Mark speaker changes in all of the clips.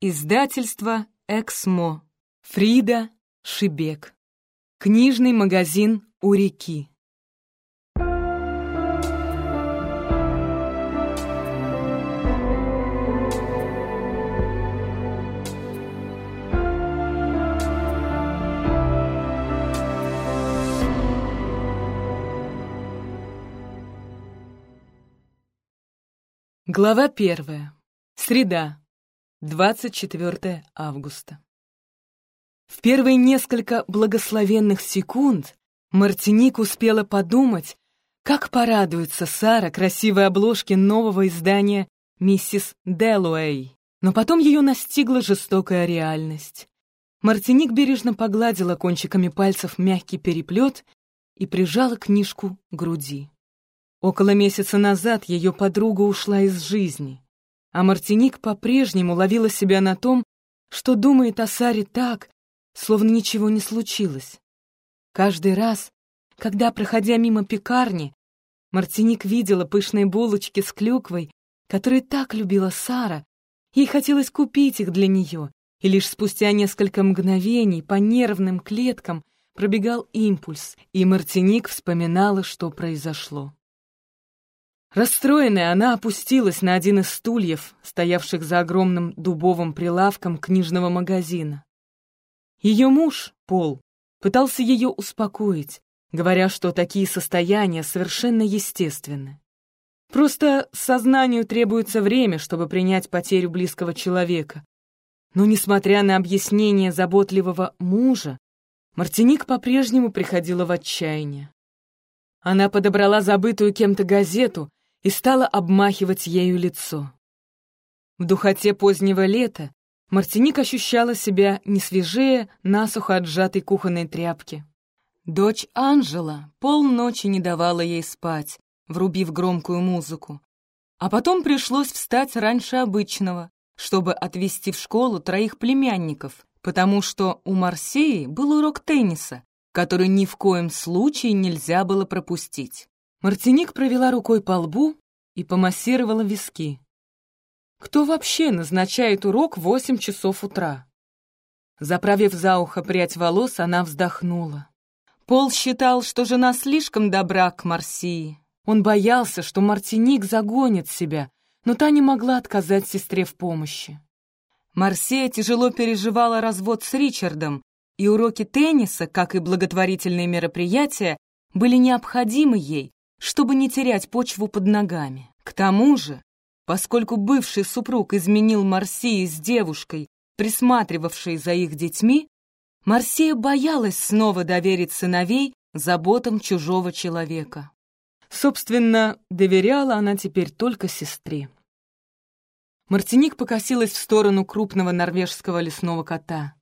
Speaker 1: Издательство «Эксмо». Фрида Шибек. Книжный магазин у реки. Глава первая. Среда. 24 августа. В первые несколько благословенных секунд Мартиник успела подумать, как порадуется Сара красивой обложке нового издания «Миссис Дэллоуэй». Но потом ее настигла жестокая реальность. Мартиник бережно погладила кончиками пальцев мягкий переплет и прижала книжку к груди. Около месяца назад ее подруга ушла из жизни, а Мартиник по-прежнему ловила себя на том, что думает о Саре так, словно ничего не случилось. Каждый раз, когда, проходя мимо пекарни, Мартиник видела пышные булочки с клюквой, которые так любила Сара, ей хотелось купить их для нее, и лишь спустя несколько мгновений по нервным клеткам пробегал импульс, и Мартиник вспоминала, что произошло. Расстроенная, она опустилась на один из стульев, стоявших за огромным дубовым прилавком книжного магазина. Ее муж, Пол, пытался ее успокоить, говоря, что такие состояния совершенно естественны. Просто сознанию требуется время, чтобы принять потерю близкого человека. Но, несмотря на объяснение заботливого мужа, Мартиник по-прежнему приходила в отчаяние. Она подобрала забытую кем-то газету и стала обмахивать ею лицо. В духоте позднего лета Мартиник ощущала себя не свежее насухо отжатой кухонной тряпки. Дочь Анжела полночи не давала ей спать, врубив громкую музыку. А потом пришлось встать раньше обычного, чтобы отвезти в школу троих племянников, потому что у Марсеи был урок тенниса, который ни в коем случае нельзя было пропустить. Мартиник провела рукой по лбу и помассировала виски. Кто вообще назначает урок в восемь часов утра? Заправив за ухо прядь волос, она вздохнула. Пол считал, что жена слишком добра к Марсии. Он боялся, что Мартиник загонит себя, но та не могла отказать сестре в помощи. Марсия тяжело переживала развод с Ричардом, и уроки тенниса, как и благотворительные мероприятия, были необходимы ей, чтобы не терять почву под ногами. К тому же, поскольку бывший супруг изменил Марсии с девушкой, присматривавшей за их детьми, Марсия боялась снова доверить сыновей заботам чужого человека. Собственно, доверяла она теперь только сестре. Мартиник покосилась в сторону крупного норвежского лесного кота.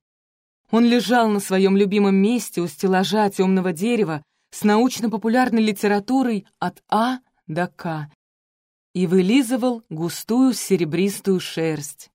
Speaker 1: Он лежал на своем любимом месте у стеллажа темного дерева, с научно-популярной литературой от А до К и вылизывал густую серебристую шерсть.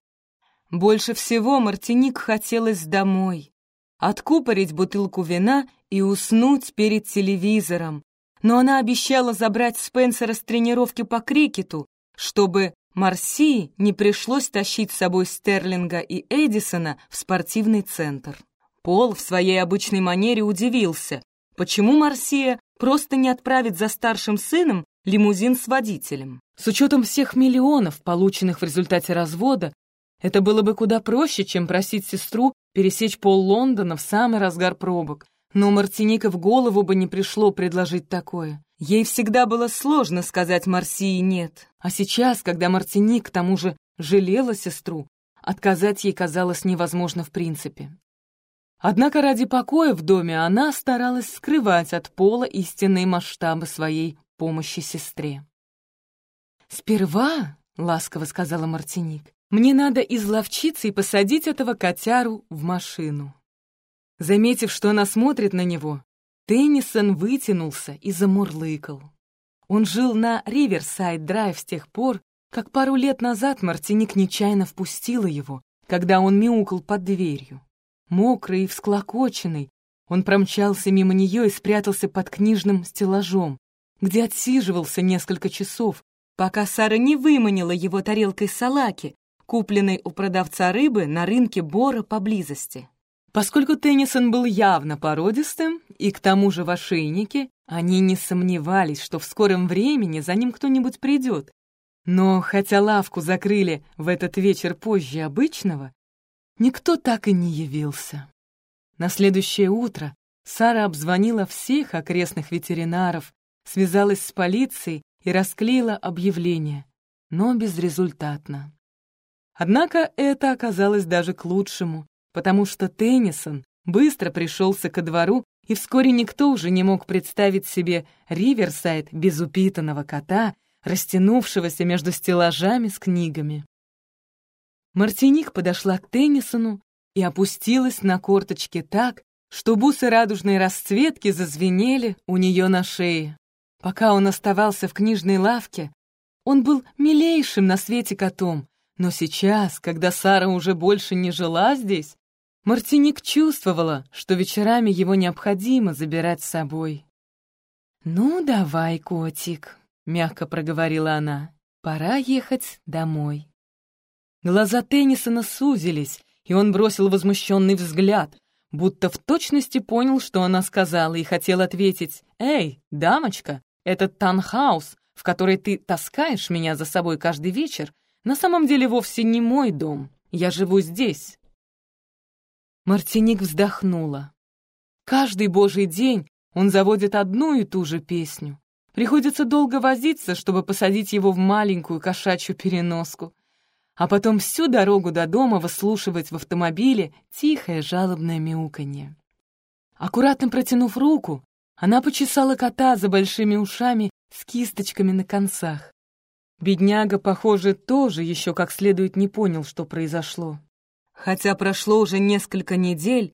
Speaker 1: Больше всего Мартиник хотелось домой, откупорить бутылку вина и уснуть перед телевизором, но она обещала забрать Спенсера с тренировки по крикету, чтобы Марсии не пришлось тащить с собой Стерлинга и Эдисона в спортивный центр. Пол в своей обычной манере удивился, Почему Марсия просто не отправит за старшим сыном лимузин с водителем? С учетом всех миллионов, полученных в результате развода, это было бы куда проще, чем просить сестру пересечь пол Лондона в самый разгар пробок. Но Мартиника в голову бы не пришло предложить такое. Ей всегда было сложно сказать Марсии «нет». А сейчас, когда Мартиник, к тому же, жалела сестру, отказать ей казалось невозможно в принципе. Однако ради покоя в доме она старалась скрывать от Пола истинные масштабы своей помощи сестре. «Сперва, — ласково сказала Мартиник, — мне надо изловчиться и посадить этого котяру в машину». Заметив, что она смотрит на него, Теннисон вытянулся и замурлыкал. Он жил на Риверсайд-драйв с тех пор, как пару лет назад Мартиник нечаянно впустила его, когда он мяукал под дверью. Мокрый и всклокоченный, он промчался мимо нее и спрятался под книжным стеллажом, где отсиживался несколько часов, пока Сара не выманила его тарелкой салаки, купленной у продавца рыбы на рынке Бора поблизости. Поскольку Теннисон был явно породистым и к тому же в ошейнике, они не сомневались, что в скором времени за ним кто-нибудь придет. Но хотя лавку закрыли в этот вечер позже обычного, никто так и не явился. На следующее утро Сара обзвонила всех окрестных ветеринаров, связалась с полицией и расклеила объявление, но безрезультатно. Однако это оказалось даже к лучшему потому что Теннисон быстро пришелся ко двору, и вскоре никто уже не мог представить себе Риверсайд без упитанного кота, растянувшегося между стеллажами с книгами. Мартиник подошла к Теннисону и опустилась на корточки так, что бусы радужной расцветки зазвенели у нее на шее. Пока он оставался в книжной лавке, он был милейшим на свете котом, но сейчас, когда Сара уже больше не жила здесь, Мартиник чувствовала, что вечерами его необходимо забирать с собой. «Ну, давай, котик», — мягко проговорила она, — «пора ехать домой». Глаза Теннисона сузились, и он бросил возмущенный взгляд, будто в точности понял, что она сказала, и хотел ответить «Эй, дамочка, этот танхаус, в который ты таскаешь меня за собой каждый вечер, на самом деле вовсе не мой дом. Я живу здесь, Мартиник вздохнула. Каждый божий день он заводит одну и ту же песню. Приходится долго возиться, чтобы посадить его в маленькую кошачью переноску, а потом всю дорогу до дома выслушивать в автомобиле тихое жалобное мяуканье. Аккуратно протянув руку, она почесала кота за большими ушами с кисточками на концах. Бедняга, похоже, тоже еще как следует не понял, что произошло. Хотя прошло уже несколько недель,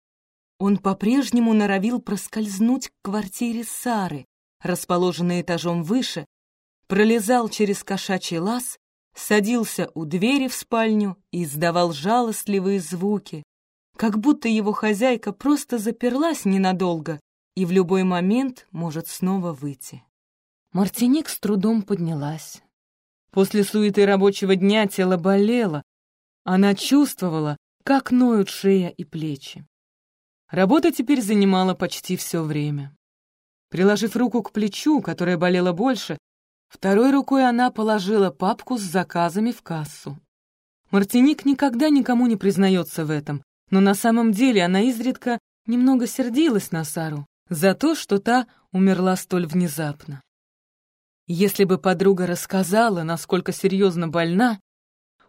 Speaker 1: он по-прежнему норовил проскользнуть к квартире Сары, расположенной этажом выше, пролезал через кошачий лаз, садился у двери в спальню и издавал жалостливые звуки, как будто его хозяйка просто заперлась ненадолго и в любой момент может снова выйти. Мартиник с трудом поднялась. После суеты рабочего дня тело болело. Она чувствовала, как ноют шея и плечи. Работа теперь занимала почти все время. Приложив руку к плечу, которое болело больше, второй рукой она положила папку с заказами в кассу. Мартиник никогда никому не признается в этом, но на самом деле она изредка немного сердилась на Сару за то, что та умерла столь внезапно. Если бы подруга рассказала, насколько серьезно больна,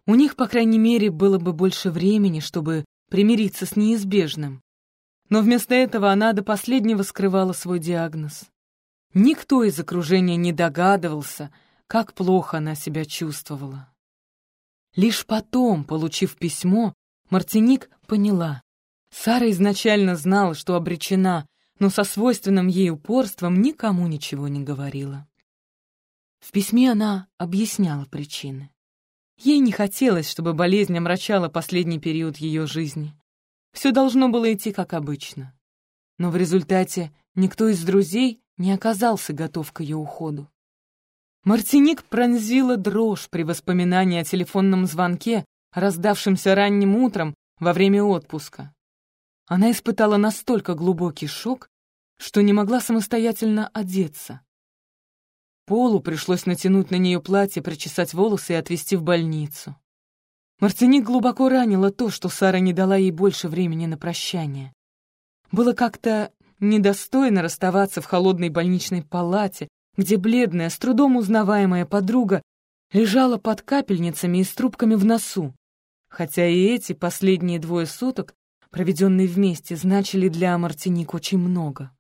Speaker 1: у них, по крайней мере, было бы больше времени, чтобы примириться с неизбежным. Но вместо этого она до последнего скрывала свой диагноз. Никто из окружения не догадывался, как плохо она себя чувствовала. Лишь потом, получив письмо, Мартиник поняла. Сара изначально знала, что обречена, но со свойственным ей упорством никому ничего не говорила. В письме она объясняла причины. Ей не хотелось, чтобы болезнь омрачала последний период ее жизни. Все должно было идти как обычно. Но в результате никто из друзей не оказался готов к ее уходу. Мартиник пронзила дрожь при воспоминании о телефонном звонке, раздавшемся ранним утром во время отпуска. Она испытала настолько глубокий шок, что не могла самостоятельно одеться. Полу пришлось натянуть на нее платье, причесать волосы и отвезти в больницу. Мартиник глубоко ранила то, что Сара не дала ей больше времени на прощание. Было как-то недостойно расставаться в холодной больничной палате, где бледная, с трудом узнаваемая подруга лежала под капельницами и с трубками в носу. Хотя и эти последние двое суток, проведенные вместе, значили для Мартиник очень много.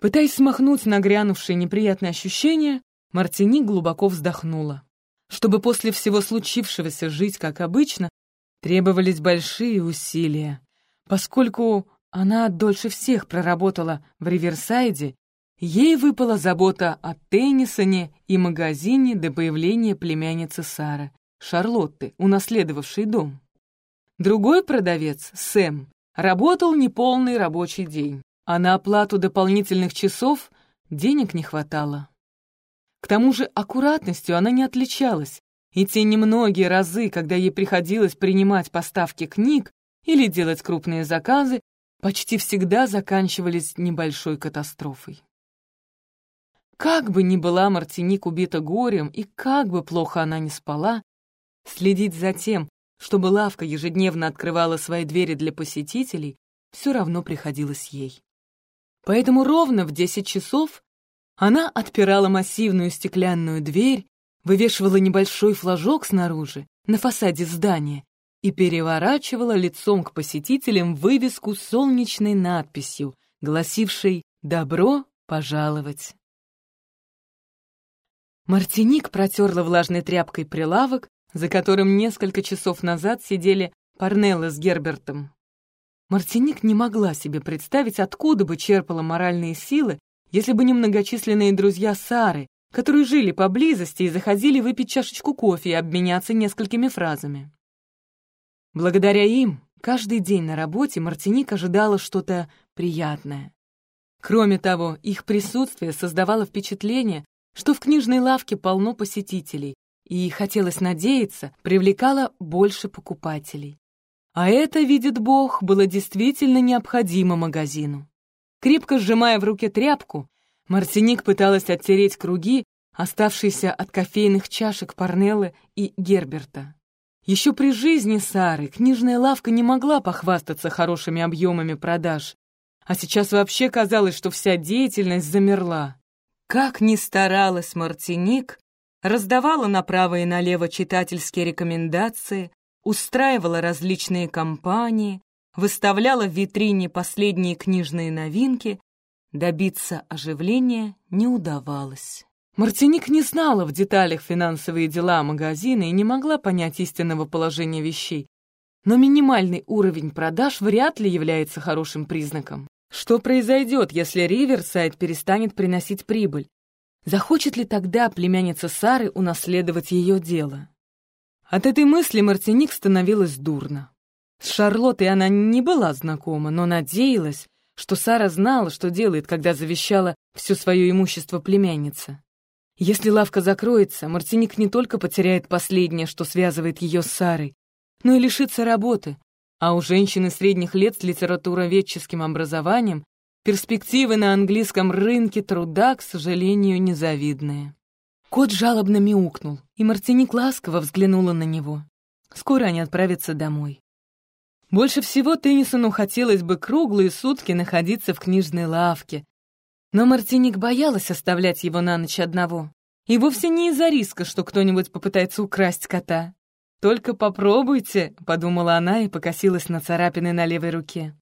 Speaker 1: Пытаясь смахнуть нагрянувшие неприятные ощущения, Мартини глубоко вздохнула. Чтобы после всего случившегося жить как обычно, требовались большие усилия. Поскольку она дольше всех проработала в Риверсайде, ей выпала забота о Теннисоне и магазине до появления племянницы Сары, Шарлотты, унаследовавшей дом. Другой продавец, Сэм, работал неполный рабочий день а на оплату дополнительных часов денег не хватало. К тому же аккуратностью она не отличалась, и те немногие разы, когда ей приходилось принимать поставки книг или делать крупные заказы, почти всегда заканчивались небольшой катастрофой. Как бы ни была Мартиник убита горем, и как бы плохо она ни спала, следить за тем, чтобы лавка ежедневно открывала свои двери для посетителей, все равно приходилось ей. Поэтому ровно в десять часов она отпирала массивную стеклянную дверь, вывешивала небольшой флажок снаружи, на фасаде здания, и переворачивала лицом к посетителям вывеску с солнечной надписью, гласившей «Добро пожаловать». Мартиник протерла влажной тряпкой прилавок, за которым несколько часов назад сидели Парнелла с Гербертом. Мартиник не могла себе представить, откуда бы черпала моральные силы, если бы не многочисленные друзья Сары, которые жили поблизости и заходили выпить чашечку кофе и обменяться несколькими фразами. Благодаря им каждый день на работе Мартиник ожидала что-то приятное. Кроме того, их присутствие создавало впечатление, что в книжной лавке полно посетителей, и, хотелось надеяться, привлекало больше покупателей. А это, видит Бог, было действительно необходимо магазину. Крепко сжимая в руке тряпку, Мартиник пыталась оттереть круги, оставшиеся от кофейных чашек Парнеллы и Герберта. Еще при жизни Сары книжная лавка не могла похвастаться хорошими объемами продаж, а сейчас вообще казалось, что вся деятельность замерла. Как ни старалась Мартиник, раздавала направо и налево читательские рекомендации, устраивала различные кампании, выставляла в витрине последние книжные новинки, добиться оживления не удавалось. Мартиник не знала в деталях финансовые дела магазина и не могла понять истинного положения вещей, но минимальный уровень продаж вряд ли является хорошим признаком. Что произойдет, если Риверсайд перестанет приносить прибыль? Захочет ли тогда племянница Сары унаследовать ее дело? От этой мысли Мартиник становилась дурно. С Шарлоттой она не была знакома, но надеялась, что Сара знала, что делает, когда завещала все свое имущество племяннице. Если лавка закроется, Мартиник не только потеряет последнее, что связывает ее с Сарой, но и лишится работы, а у женщины средних лет с литературоведческим образованием перспективы на английском рынке труда, к сожалению, незавидные. Кот жалобно мяукнул, и Мартиник ласково взглянула на него. Скоро они отправятся домой. Больше всего Теннисону хотелось бы круглые сутки находиться в книжной лавке. Но Мартиник боялась оставлять его на ночь одного. И вовсе не из-за риска, что кто-нибудь попытается украсть кота. «Только попробуйте», — подумала она и покосилась на царапины на левой руке.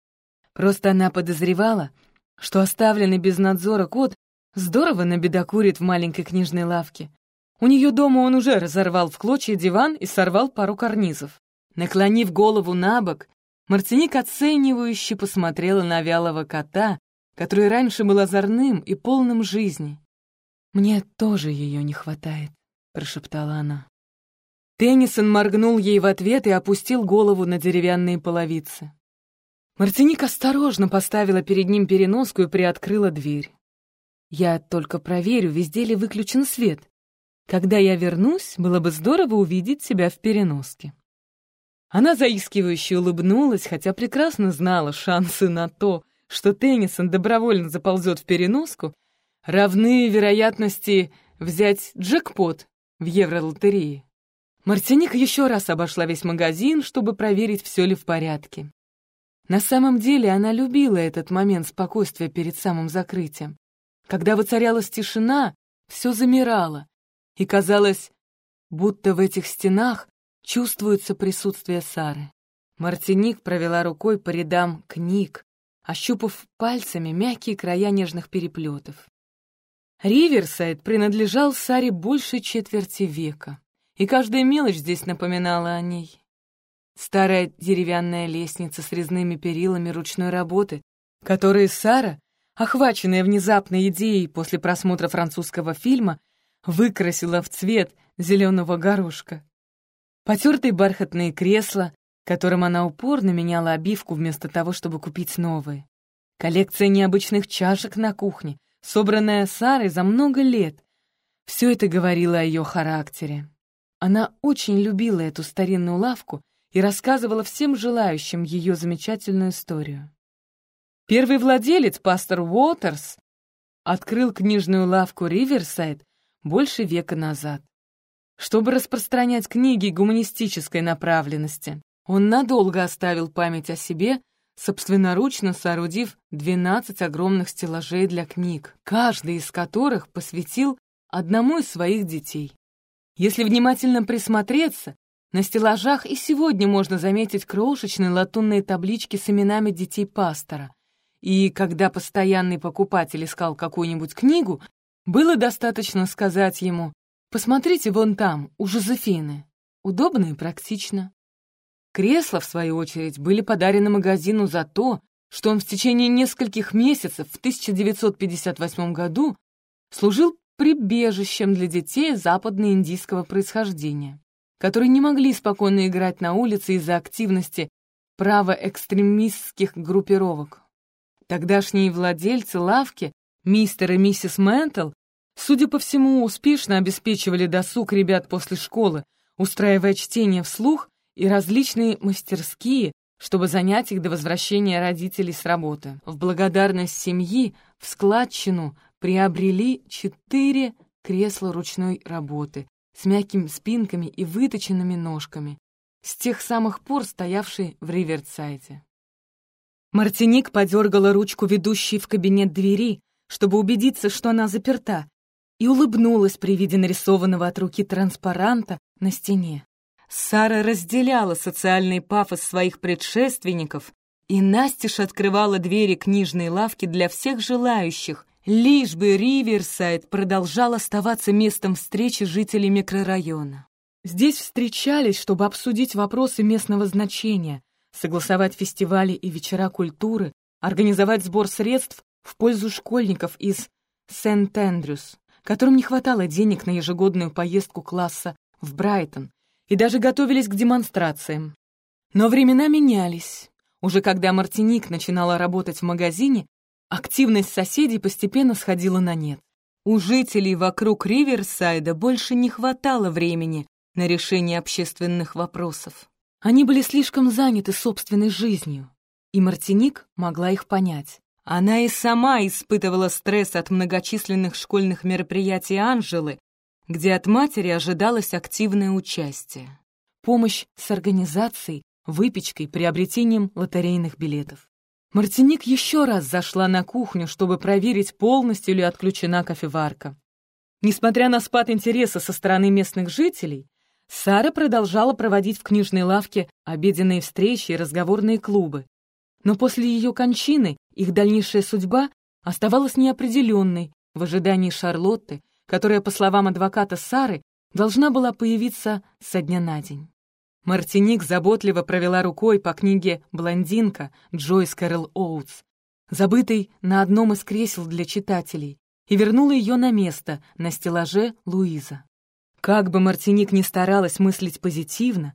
Speaker 1: Просто она подозревала, что оставленный без надзора кот здорово набедокурит в маленькой книжной лавке. У нее дома он уже разорвал в клочья диван и сорвал пару карнизов. Наклонив голову на бок, Мартиник оценивающе посмотрела на вялого кота, который раньше был озорным и полным жизни. «Мне тоже ее не хватает», — прошептала она. Теннисон моргнул ей в ответ и опустил голову на деревянные половицы. Мартиник осторожно поставила перед ним переноску и приоткрыла дверь. «Я только проверю, везде ли выключен свет. Когда я вернусь, было бы здорово увидеть тебя в переноске». Она заискивающе улыбнулась, хотя прекрасно знала шансы на то, что Теннисон добровольно заползет в переноску, равны вероятности взять джекпот в евролотерее. Мартиник еще раз обошла весь магазин, чтобы проверить, все ли в порядке. На самом деле она любила этот момент спокойствия перед самым закрытием. Когда воцарялась тишина, все замирало, и казалось, будто в этих стенах чувствуется присутствие Сары. Мартиник провела рукой по рядам книг, ощупав пальцами мягкие края нежных переплетов. Риверсайд принадлежал Саре больше четверти века и каждая мелочь здесь напоминала о ней. Старая деревянная лестница с резными перилами ручной работы, которые Сара, охваченная внезапной идеей после просмотра французского фильма, выкрасила в цвет зеленого горошка. Потертые бархатные кресла, которым она упорно меняла обивку вместо того, чтобы купить новые. Коллекция необычных чашек на кухне, собранная Сарой за много лет. Все это говорило о ее характере. Она очень любила эту старинную лавку и рассказывала всем желающим ее замечательную историю. Первый владелец, пастор Уотерс, открыл книжную лавку «Риверсайд» больше века назад. Чтобы распространять книги гуманистической направленности, он надолго оставил память о себе, собственноручно соорудив 12 огромных стеллажей для книг, каждый из которых посвятил одному из своих детей. Если внимательно присмотреться, на стеллажах и сегодня можно заметить крошечные латунные таблички с именами детей пастора. И когда постоянный покупатель искал какую-нибудь книгу, было достаточно сказать ему «Посмотрите вон там, у Жозефины». Удобно и практично. Кресла, в свою очередь, были подарены магазину за то, что он в течение нескольких месяцев в 1958 году служил прибежищем для детей западно-индийского происхождения, которые не могли спокойно играть на улице из-за активности правоэкстремистских группировок. Тогдашние владельцы лавки, мистер и миссис Ментл, судя по всему, успешно обеспечивали досуг ребят после школы, устраивая чтение вслух и различные мастерские, чтобы занять их до возвращения родителей с работы. В благодарность семьи в складчину приобрели четыре кресла ручной работы с мягкими спинками и выточенными ножками, с тех самых пор стоявшие в Риверсайде. Мартиник подергала ручку ведущей в кабинет двери, чтобы убедиться, что она заперта, и улыбнулась при виде нарисованного от руки транспаранта на стене. Сара разделяла социальный пафос своих предшественников и настежь открывала двери книжной лавки для всех желающих, лишь бы Риверсайд продолжал оставаться местом встречи жителей микрорайона. Здесь встречались, чтобы обсудить вопросы местного значения, согласовать фестивали и вечера культуры, организовать сбор средств в пользу школьников из Сент-Эндрюс, которым не хватало денег на ежегодную поездку класса в Брайтон, и даже готовились к демонстрациям. Но времена менялись. Уже когда Мартиник начинала работать в магазине, активность соседей постепенно сходила на нет. У жителей вокруг Риверсайда больше не хватало времени на решение общественных вопросов. Они были слишком заняты собственной жизнью, и Мартиник могла их понять. Она и сама испытывала стресс от многочисленных школьных мероприятий Анжелы где от матери ожидалось активное участие. Помощь с организацией, выпечкой, приобретением лотерейных билетов. Мартиник еще раз зашла на кухню, чтобы проверить, полностью ли отключена кофеварка. Несмотря на спад интереса со стороны местных жителей, Сара продолжала проводить в книжной лавке обеденные встречи и разговорные клубы. Но после ее кончины их дальнейшая судьба оставалась неопределенной в ожидании Шарлотты, которая, по словам адвоката Сары, должна была появиться со дня на день. Мартиник заботливо провела рукой по книге «Блондинка» Джойс Кэрол Оутс, забытой на одном из кресел для читателей, и вернула ее на место на стеллаже Луиза. Как бы Мартиник ни старалась мыслить позитивно,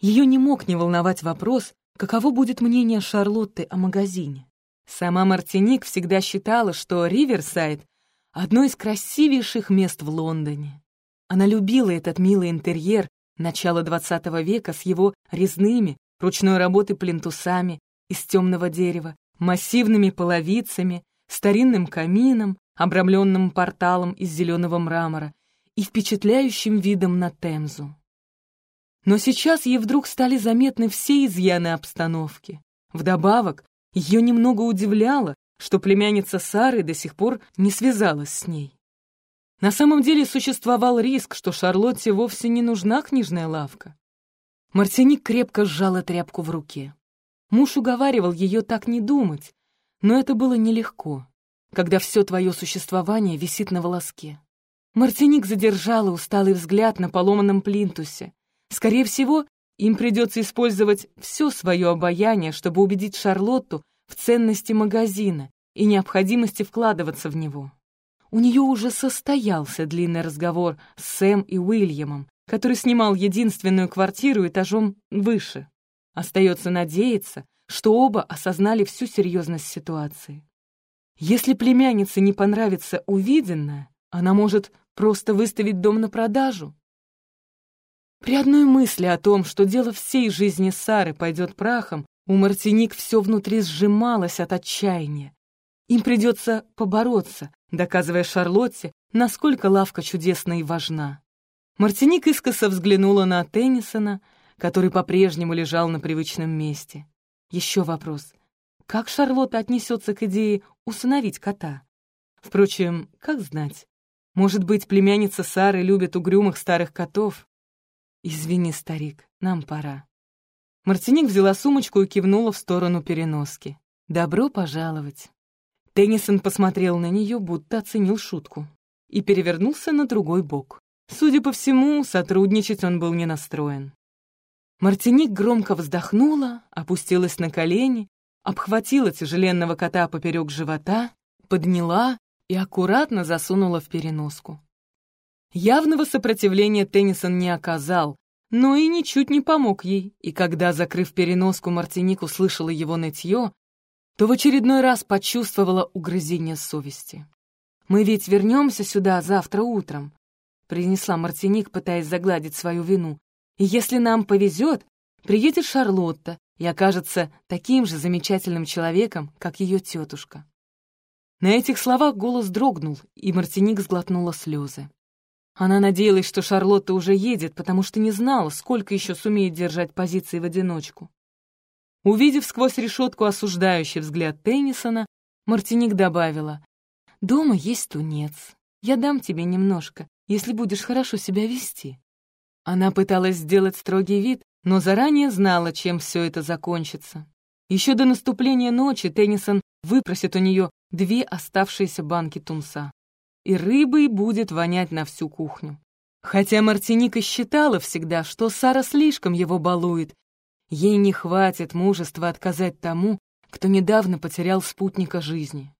Speaker 1: ее не мог не волновать вопрос, каково будет мнение Шарлотты о магазине. Сама Мартиник всегда считала, что Риверсайд одно из красивейших мест в Лондоне. Она любила этот милый интерьер начала XX века с его резными, ручной работы плинтусами из темного дерева, массивными половицами, старинным камином, обрамленным порталом из зеленого мрамора и впечатляющим видом на Темзу. Но сейчас ей вдруг стали заметны все изъяны обстановки. Вдобавок, ее немного удивляло, что племянница Сары до сих пор не связалась с ней. На самом деле существовал риск, что Шарлотте вовсе не нужна книжная лавка. Мартиник крепко сжала тряпку в руке. Муж уговаривал ее так не думать, но это было нелегко, когда все твое существование висит на волоске. Мартиник задержала усталый взгляд на поломанном плинтусе. Скорее всего, им придется использовать все свое обаяние, чтобы убедить Шарлотту в ценности магазина и необходимости вкладываться в него. У нее уже состоялся длинный разговор с Сэм и Уильямом, который снимал единственную квартиру этажом выше. Остается надеяться, что оба осознали всю серьезность ситуации. Если племяннице не понравится увиденное, она может просто выставить дом на продажу. При одной мысли о том, что дело всей жизни Сары пойдет прахом, у Мартиник все внутри сжималось от отчаяния. Им придется побороться, доказывая Шарлотте, насколько лавка чудесна и важна. Мартиник искоса взглянула на Теннисона, который по-прежнему лежал на привычном месте. Еще вопрос. Как Шарлотта отнесется к идее усыновить кота? Впрочем, как знать. Может быть, племянница Сары любит угрюмых старых котов? Извини, старик, нам пора. Мартиник взяла сумочку и кивнула в сторону переноски. «Добро пожаловать!» Теннисон посмотрел на нее, будто оценил шутку, и перевернулся на другой бок. Судя по всему, сотрудничать он был не настроен. Мартиник громко вздохнула, опустилась на колени, обхватила тяжеленного кота поперек живота, подняла и аккуратно засунула в переноску. Явного сопротивления Теннисон не оказал, но и ничуть не помог ей, и когда, закрыв переноску, Мартиник услышала его нытье, то в очередной раз почувствовала угрызение совести. «Мы ведь вернемся сюда завтра утром», — произнесла Мартиник, пытаясь загладить свою вину. «И если нам повезет, приедет Шарлотта и окажется таким же замечательным человеком, как ее тетушка». На этих словах голос дрогнул, и Мартиник сглотнула слезы. Она надеялась, что Шарлотта уже едет, потому что не знала, сколько еще сумеет держать позиции в одиночку. Увидев сквозь решетку осуждающий взгляд Теннисона, Мартиник добавила, «Дома есть тунец. Я дам тебе немножко, если будешь хорошо себя вести». Она пыталась сделать строгий вид, но заранее знала, чем все это закончится. Еще до наступления ночи Теннисон выпросит у нее две оставшиеся банки тунца и рыбой будет вонять на всю кухню. Хотя Мартиника считала всегда, что Сара слишком его балует, ей не хватит мужества отказать тому, кто недавно потерял спутника жизни.